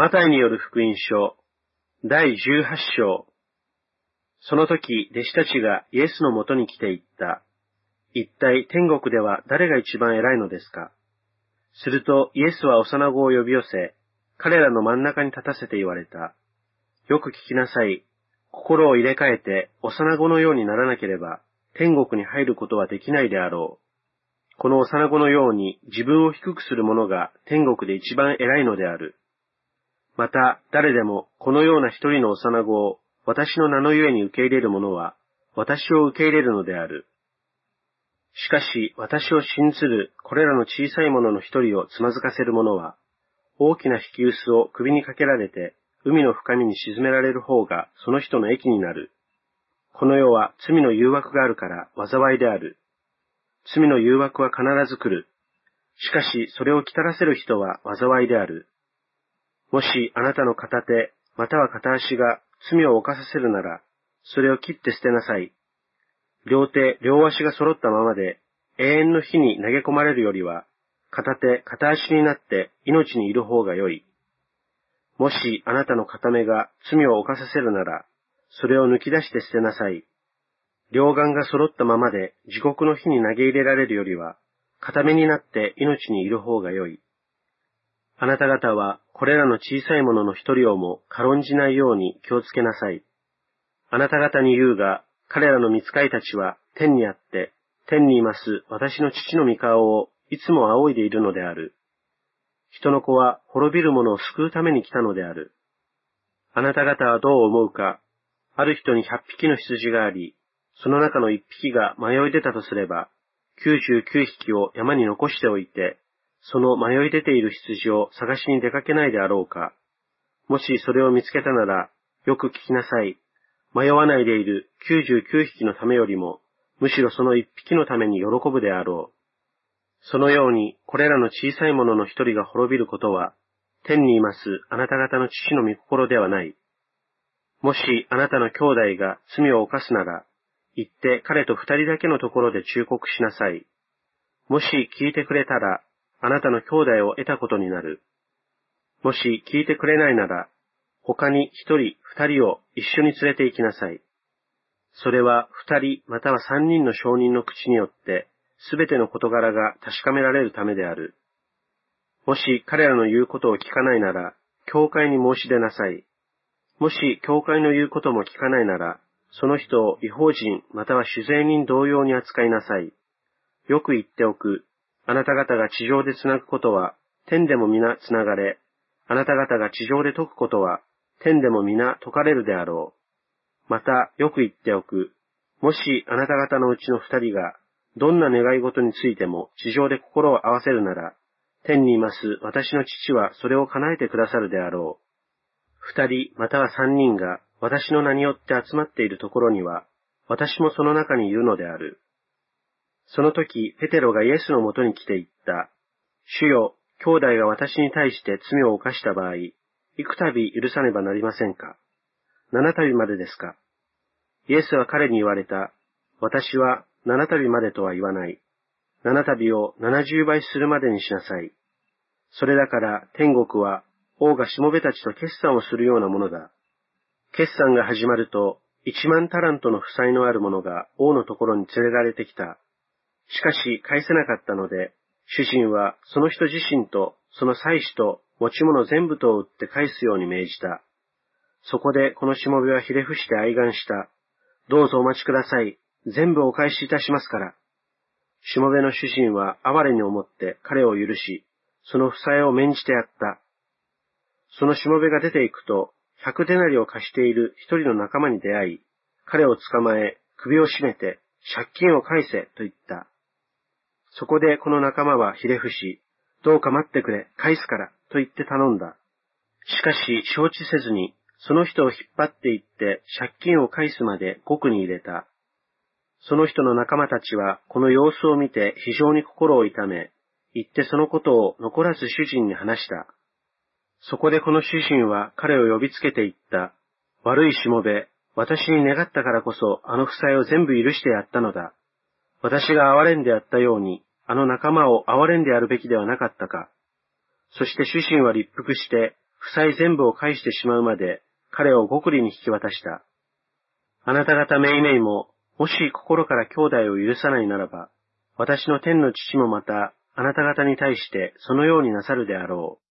マタイによる福音書、第18章。その時、弟子たちがイエスのもとに来て言った。一体天国では誰が一番偉いのですか？するとイエスは幼子を呼び寄せ、彼らの真ん中に立たせて言われた。よく聞きなさい。心を入れ替えて幼子のようにならなければ、天国に入ることはできないであろう。この幼子のように自分を低くする者が天国で一番偉いのである。また、誰でもこのような一人の幼子を私の名のゆえに受け入れる者は、私を受け入れるのである。しかし、私を信ずるこれらの小さい者の一人をつまずかせる者は、大きな引き薄を首にかけられて、海の深みに沈められる方がその人の益になる。この世は罪の誘惑があるから災いである。罪の誘惑は必ず来る。しかし、それを来たらせる人は災いである。もしあなたの片手、または片足が罪を犯させるなら、それを切って捨てなさい。両手、両足が揃ったままで、永遠の火に投げ込まれるよりは、片手、片足になって命にいる方が良い。もしあなたの片目が罪を犯させるなら、それを抜き出して捨てなさい。両眼が揃ったままで地獄の火に投げ入れられるよりは、片目になって命にいる方が良い。あなた方はこれらの小さいものの一人をも軽んじないように気をつけなさい。あなた方に言うが、彼らの見使いたちは天にあって、天にいます私の父の御顔をいつも仰いでいるのである。人の子は滅びる者を救うために来たのである。あなた方はどう思うか、ある人に百匹の羊があり、その中の一匹が迷い出たとすれば、九十九匹を山に残しておいて、その迷い出ている羊を探しに出かけないであろうか。もしそれを見つけたなら、よく聞きなさい。迷わないでいる99匹のためよりも、むしろその一匹のために喜ぶであろう。そのように、これらの小さいものの一人が滅びることは、天にいますあなた方の父の御心ではない。もしあなたの兄弟が罪を犯すなら、行って彼と二人だけのところで忠告しなさい。もし聞いてくれたら、あなたの兄弟を得たことになる。もし聞いてくれないなら、他に一人、二人を一緒に連れて行きなさい。それは二人または三人の証人の口によってすべての事柄が確かめられるためである。もし彼らの言うことを聞かないなら、教会に申し出なさい。もし教会の言うことも聞かないなら、その人を違法人または酒税人同様に扱いなさい。よく言っておく。あなた方が地上でつなぐことは、天でも皆つながれ、あなた方が地上で解くことは、天でも皆解かれるであろう。また、よく言っておく。もしあなた方のうちの二人が、どんな願い事についても地上で心を合わせるなら、天にいます私の父はそれを叶えてくださるであろう。二人または三人が私の名によって集まっているところには、私もその中にいるのである。その時、ペテロがイエスのもとに来て言った。主よ、兄弟が私に対して罪を犯した場合、幾度許さねばなりませんか？七度までですか？イエスは彼に言われた。私は七度までとは言わない。七度を七十倍するまでにしなさい。それだから天国は王がしもべたちと決算をするようなものだ。決算が始まると、一万タラントの負債のある者が王のところに連れられてきた。しかし返せなかったので、主人はその人自身とその妻子と持ち物全部とを売って返すように命じた。そこでこのしもべはひれ伏して哀願した。どうぞお待ちください。全部お返しいたしますから。しもべの主人は哀れに思って彼を許し、その負債を免じてやった。そのしもべが出て行くと、百デナリを貸している一人の仲間に出会い、彼を捕まえ、首を絞めて、借金を返せと言った。そこでこの仲間はひれ伏し、どうか待ってくれ、返すから、と言って頼んだ。しかし承知せずに、その人を引っ張って行って借金を返すまで獄に入れた。その人の仲間たちはこの様子を見て非常に心を痛め、行ってそのことを残らず主人に話した。そこでこの主人は彼を呼びつけて言った。悪いしもべ、私に願ったからこそあの負債を全部許してやったのだ。私が憐れんでやったように、あの仲間を憐れんでやるべきではなかったか。そして主人は立腹して、負債全部を返してしまうまで彼を極利に引き渡した。あなた方めいめいも、もし心から兄弟を許さないならば、私の天の父もまた、あなた方に対してそのようになさるであろう。